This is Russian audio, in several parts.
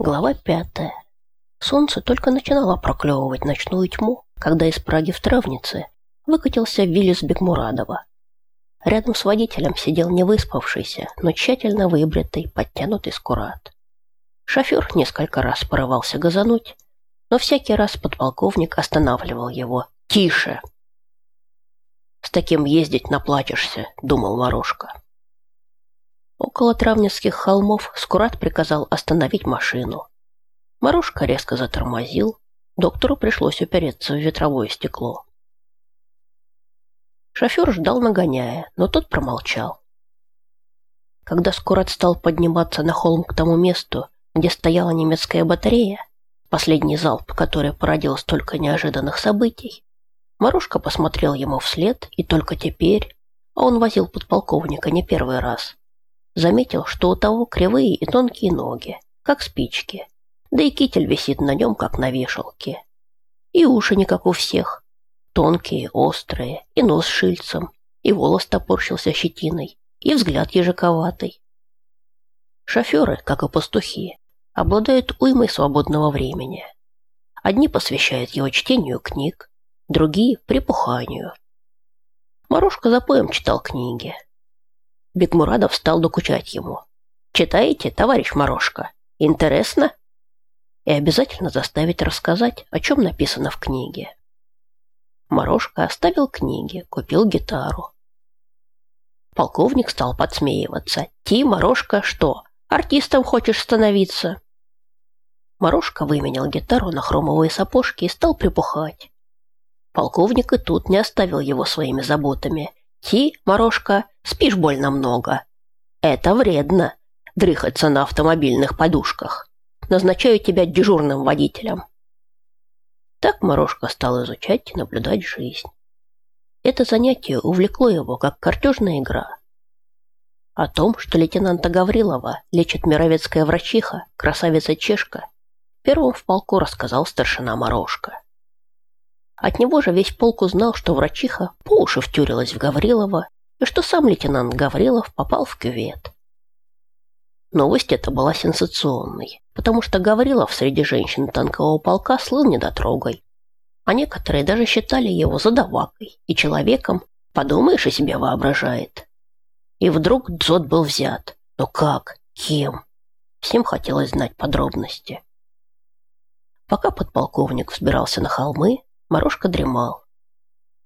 Глава пятая. Солнце только начинало проклевывать ночную тьму, когда из Праги в Травнице выкатился Виллис Бекмурадова. Рядом с водителем сидел невыспавшийся, но тщательно выбритый, подтянутый скурат. Шофер несколько раз порывался газануть, но всякий раз подполковник останавливал его. «Тише!» «С таким ездить наплачешься», — думал Морошка. Около Травницких холмов Скурат приказал остановить машину. Морошка резко затормозил. Доктору пришлось упереться в ветровое стекло. Шофер ждал нагоняя, но тот промолчал. Когда Скурат стал подниматься на холм к тому месту, где стояла немецкая батарея, последний залп, который породил столько неожиданных событий, Морошка посмотрел ему вслед, и только теперь, а он возил подполковника не первый раз, заметил, что у того кривые и тонкие ноги, как спички, да и китель висит на нем, как на вешалке. И уши не как у всех, тонкие, острые, и нос шильцем, и волос топорщился щетиной, и взгляд ежаковатый. Шоферы, как и пастухи, обладают уймой свободного времени. Одни посвящают его чтению книг, другие – припуханию. Морошка за поем читал книги, Бекмурадов стал докучать ему. «Читаете, товарищ Морошка? Интересно?» И обязательно заставить рассказать, о чем написано в книге. Морошка оставил книги, купил гитару. Полковник стал подсмеиваться. «Ти, Морошка, что, артистом хочешь становиться?» Морошка выменял гитару на хромовые сапожки и стал припухать. Полковник и тут не оставил его своими заботами Ти, Морошка, спишь больно много. Это вредно, дрыхаться на автомобильных подушках. Назначаю тебя дежурным водителем. Так Морошка стал изучать и наблюдать жизнь. Это занятие увлекло его, как картежная игра. О том, что лейтенанта Гаврилова лечит мировецкая врачиха, красавица Чешка, первым в полку рассказал старшина Морошка. От него же весь полк узнал, что врачиха по уши втюрилась в Гаврилова и что сам лейтенант Гаврилов попал в кювет. Новость эта была сенсационной, потому что Гаврилов среди женщин танкового полка слыл недотрогой, а некоторые даже считали его задавакой и человеком, подумаешь, о себе воображает. И вдруг Дзот был взят. Но как? Кем? Всем хотелось знать подробности. Пока подполковник взбирался на холмы, Морошка дремал.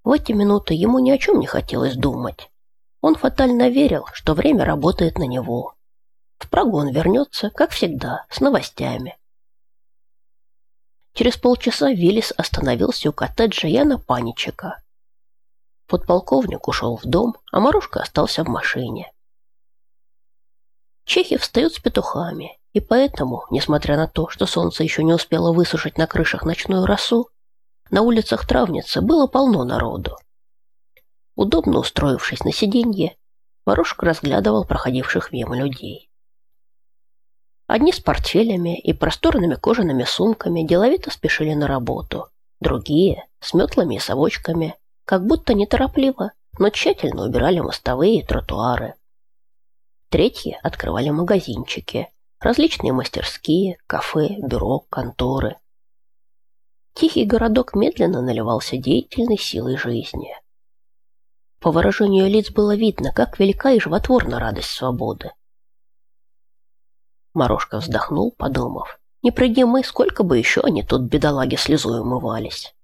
В эти минуты ему ни о чем не хотелось думать. Он фатально верил, что время работает на него. В Прагу он вернется, как всегда, с новостями. Через полчаса Виллис остановился у коттеджа Яна Паничека. Подполковник ушел в дом, а Морошка остался в машине. Чехи встают с петухами, и поэтому, несмотря на то, что солнце еще не успело высушить на крышах ночную росу, на улицах Травницы было полно народу. Удобно устроившись на сиденье, Морошка разглядывал проходивших мимо людей. Одни с портфелями и просторными кожаными сумками деловито спешили на работу, другие с метлами и совочками, как будто неторопливо, но тщательно убирали мостовые и тротуары. Третьи открывали магазинчики, различные мастерские, кафе, бюро, конторы. Тихий городок медленно наливался деятельной силой жизни. По выражению лиц было видно, как велика и животворна радость свободы. Морошка вздохнул, подумав, не пройди мы, сколько бы еще они тут, бедолаги, слезой умывались.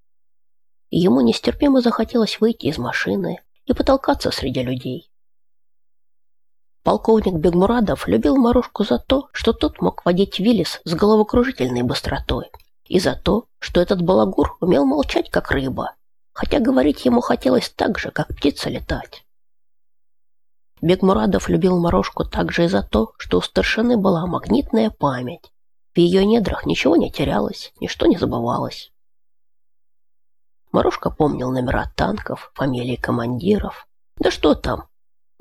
Ему нестерпимо захотелось выйти из машины и потолкаться среди людей. Полковник Бегмурадов любил Морошку за то, что тот мог водить Виллис с головокружительной быстротой и за то, что этот балагур умел молчать, как рыба, хотя говорить ему хотелось так же, как птица летать. Бегмурадов любил Морошку также и за то, что у старшины была магнитная память. В ее недрах ничего не терялось, ничто не забывалось. Морошка помнил номера танков, фамилии командиров. Да что там?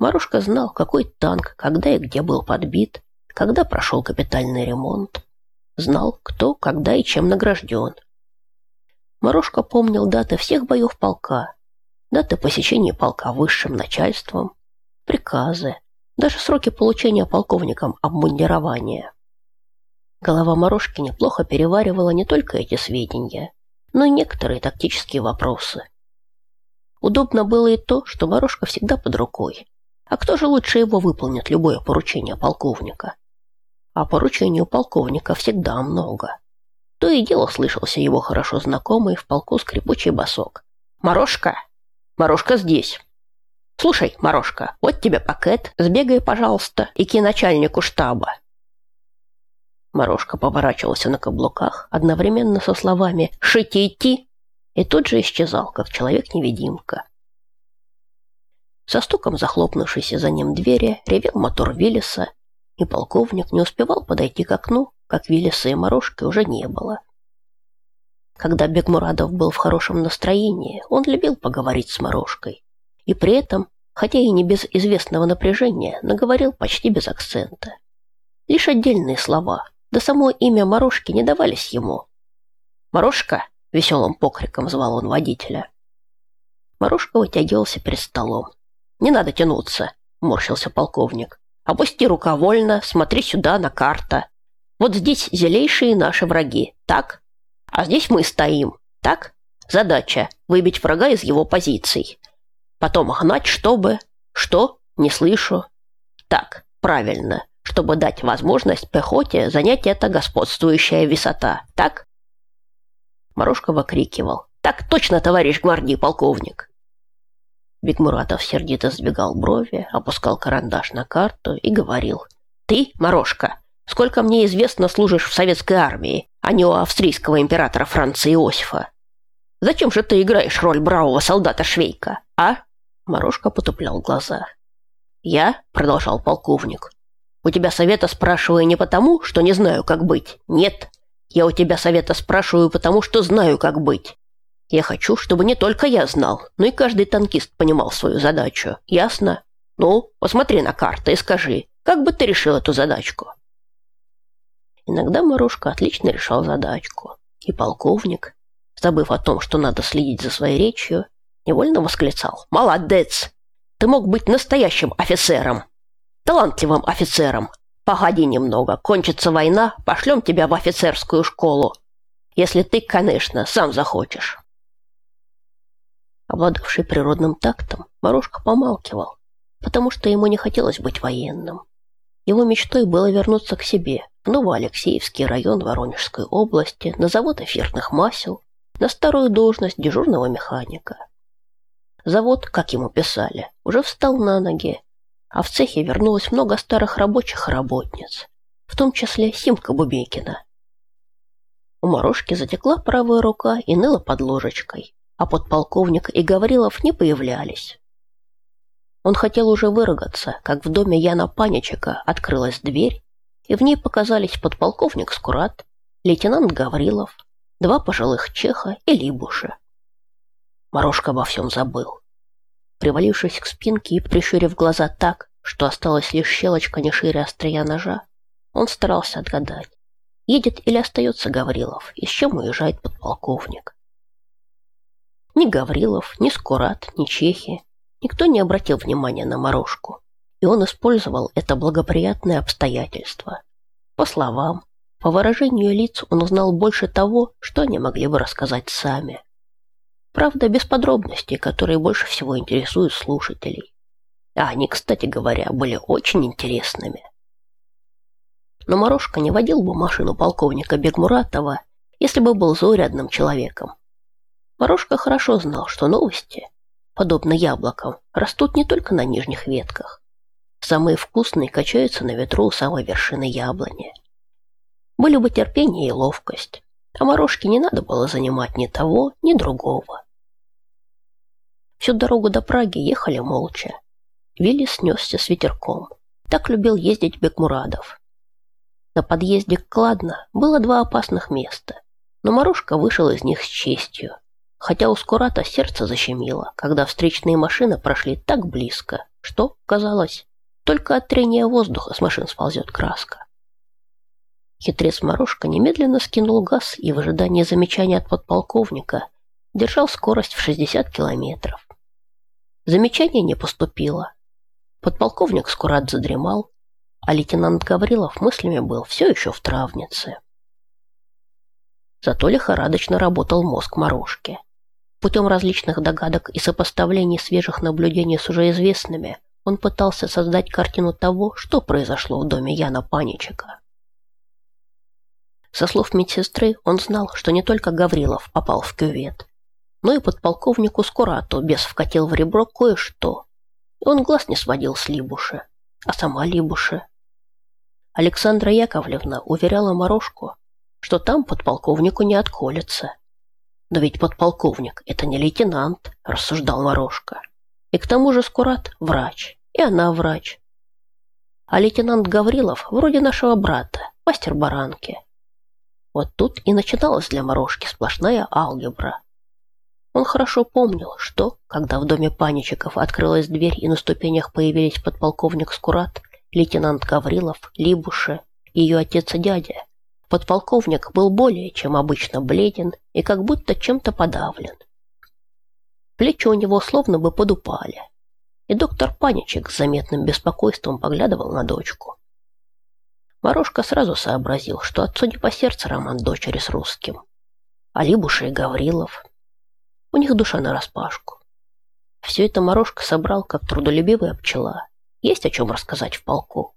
Морошка знал, какой танк, когда и где был подбит, когда прошел капитальный ремонт, знал, кто, когда и чем награжден. Морошка помнил даты всех боев полка, даты посещения полка высшим начальством, приказы, даже сроки получения полковником обмундирования. Голова Морошки неплохо переваривала не только эти сведения, но и некоторые тактические вопросы. Удобно было и то, что Морошка всегда под рукой. А кто же лучше его выполнит любое поручение полковника? А поручений у полковника всегда много. То и дело слышался его хорошо знакомый в полку скрипучий босок. «Морошка! Морошка здесь!» «Слушай, Морошка, вот тебе пакет, сбегай, пожалуйста, и к начальнику штаба. Морошка поворачивался на каблуках одновременно со словами «Шить и идти!» и тут же исчезал, как человек-невидимка. Со стуком захлопнувшейся за ним двери ревел мотор Виллиса, и полковник не успевал подойти к окну, как Виллиса и Морошки уже не было. Когда Бекмурадов был в хорошем настроении, он любил поговорить с Морошкой. И при этом, хотя и не без известного напряжения, наговорил почти без акцента. Лишь отдельные слова, да само имя Морошки не давались ему. «Морошка!» — веселым покриком звал он водителя. Морошка вытягивался перед столом. «Не надо тянуться!» — морщился полковник. «Опусти рука вольно, смотри сюда, на карта. Вот здесь зелейшие наши враги, так? А здесь мы стоим, так? Задача — выбить врага из его позиций. Потом гнать, чтобы... Что? Не слышу. Так, правильно чтобы дать возможность пехоте занять эта господствующая высота, так? Морошка выкрикивал. «Так точно, товарищ гвардии полковник!» Бекмуратов сердито сдвигал брови, опускал карандаш на карту и говорил. «Ты, Морошка, сколько мне известно, служишь в советской армии, а не у австрийского императора Франца Иосифа. Зачем же ты играешь роль бравого солдата Швейка, а?» Морошка потуплял глаза. «Я», — продолжал полковник, у тебя совета спрашиваю не потому, что не знаю, как быть. Нет. Я у тебя совета спрашиваю потому, что знаю, как быть. Я хочу, чтобы не только я знал, но и каждый танкист понимал свою задачу. Ясно? Ну, посмотри на карту и скажи, как бы ты решил эту задачку? Иногда Морошка отлично решал задачку. И полковник, забыв о том, что надо следить за своей речью, невольно восклицал. «Молодец! Ты мог быть настоящим офицером!» талантливым офицером. Погоди немного, кончится война, пошлем тебя в офицерскую школу. Если ты, конечно, сам захочешь. Обладавший природным тактом, Морошка помалкивал, потому что ему не хотелось быть военным. Его мечтой было вернуться к себе, в Новоалексеевский район Воронежской области, на завод эфирных масел, на старую должность дежурного механика. Завод, как ему писали, уже встал на ноги, а в цехе вернулось много старых рабочих и работниц, в том числе Симка Бубейкина. У Морошки затекла правая рука и ныла под ложечкой, а подполковник и Гаврилов не появлялись. Он хотел уже выругаться, как в доме Яна Паничика открылась дверь, и в ней показались подполковник Скурат, лейтенант Гаврилов, два пожилых чеха и Либуша. Морошка обо всем забыл. Привалившись к спинке и прищурив глаза так, что осталась лишь щелочка не шире острия ножа, он старался отгадать, едет или остается Гаврилов, и с чем уезжает подполковник. Ни Гаврилов, ни Скурат, ни Чехи, никто не обратил внимания на Морошку, и он использовал это благоприятное обстоятельство. По словам, по выражению лиц он узнал больше того, что они могли бы рассказать сами. Правда, без подробностей, которые больше всего интересуют слушателей. А они, кстати говоря, были очень интересными. Но Морошка не водил бы машину полковника Бегмуратова, если бы был заурядным человеком. Морошка хорошо знал, что новости, подобно яблокам, растут не только на нижних ветках. Самые вкусные качаются на ветру у самой вершины яблони. Были бы терпение и ловкость, а Морошке не надо было занимать ни того, ни другого. Всю дорогу до Праги ехали молча. Вилли снесся с ветерком. Так любил ездить Бекмурадов. На подъезде к Кладно было два опасных места, но Морошка вышел из них с честью, хотя у Скурата сердце защемило, когда встречные машины прошли так близко, что, казалось, только от трения воздуха с машин сползет краска. Хитрец Морошка немедленно скинул газ и в ожидании замечания от подполковника держал скорость в 60 километров. Замечания не поступило. Подполковник Скурат задремал, а лейтенант Гаврилов мыслями был все еще в травнице. Зато лихорадочно работал мозг Морошки. Путем различных догадок и сопоставлений свежих наблюдений с уже известными, он пытался создать картину того, что произошло в доме Яна Паничика. Со слов медсестры, он знал, что не только Гаврилов попал в кювет, но и подполковнику Скурату бес вкатил в ребро кое-что. И он глаз не сводил с Либуши, а сама Либуши. Александра Яковлевна уверяла Морошку, что там подполковнику не отколется. Но ведь подполковник – это не лейтенант, рассуждал Морошка. И к тому же Скурат – врач, и она врач. А лейтенант Гаврилов вроде нашего брата, мастер баранки. Вот тут и начиналась для Морошки сплошная алгебра. Он хорошо помнил, что, когда в доме паничиков открылась дверь и на ступенях появились подполковник Скурат, лейтенант Гаврилов, Либуше, ее отец и дядя, подполковник был более чем обычно бледен и как будто чем-то подавлен. Плечи у него словно бы подупали, и доктор Паничек с заметным беспокойством поглядывал на дочку. Морошка сразу сообразил, что отцу не по сердцу роман дочери с русским. А Либуша и Гаврилов. У них душа нараспашку. Все это Морошка собрал, как трудолюбивая пчела. Есть о чем рассказать в полку.